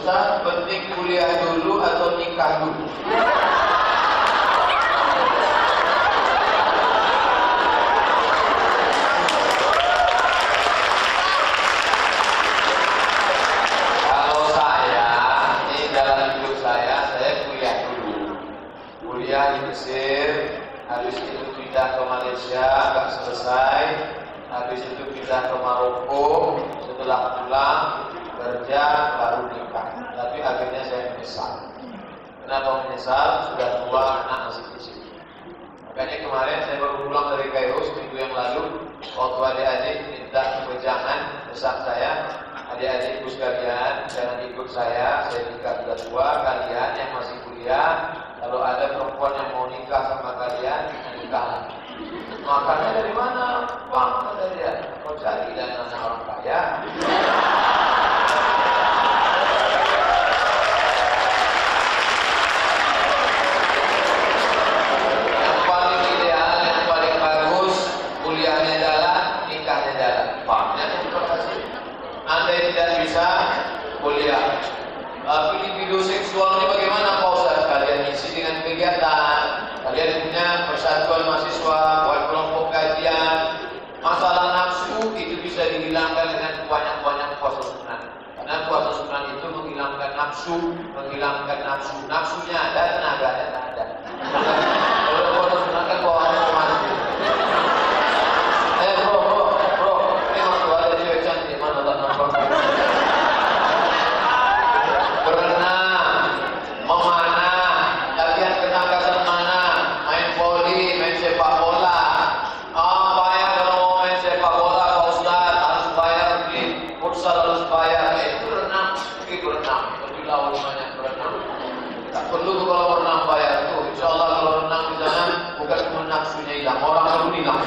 Ustaz penting kuliah dulu atau nikah dulu? Kalau saya, ini dalam hidup saya, saya kuliah dulu. Kuliah di Mesir, habis itu pindah ke Malaysia, nggak selesai. Habis itu pindah ke Maroko, setelah pulang kerja baru nikah. Menyesal. Kenapa menyesal? Sudah tua anak masih kecil. Makanya kemarin saya baru pulang dari Kairo seminggu yang lalu, waktu adik-adik minta kejangan pesan saya, adik-adikku sekalian jangan ikut saya, saya nikah sudah tua, kalian yang masih kuliah, kalau ada perempuan yang mau nikah sama kalian, nikah. Makannya dari mana? Uang kata dia. Mau cari dan anak orang kaya. Tidak bisa kuliah. Tapi video seksual ini bagaimana Pak Ustaz? Kalian isi dengan kegiatan. Kalian punya persatuan mahasiswa, buat kelompok kajian. Masalah nafsu itu bisa dihilangkan dengan banyak-banyak puasa sunat. Karena puasa sunat itu menghilangkan nafsu, menghilangkan nafsu. Nafsunya ada, tenaganya perlu kalau berenang bayar tuh. Insya Allah kalau renang di sana bukan cuma nafsunya hilang, orang baru hilang.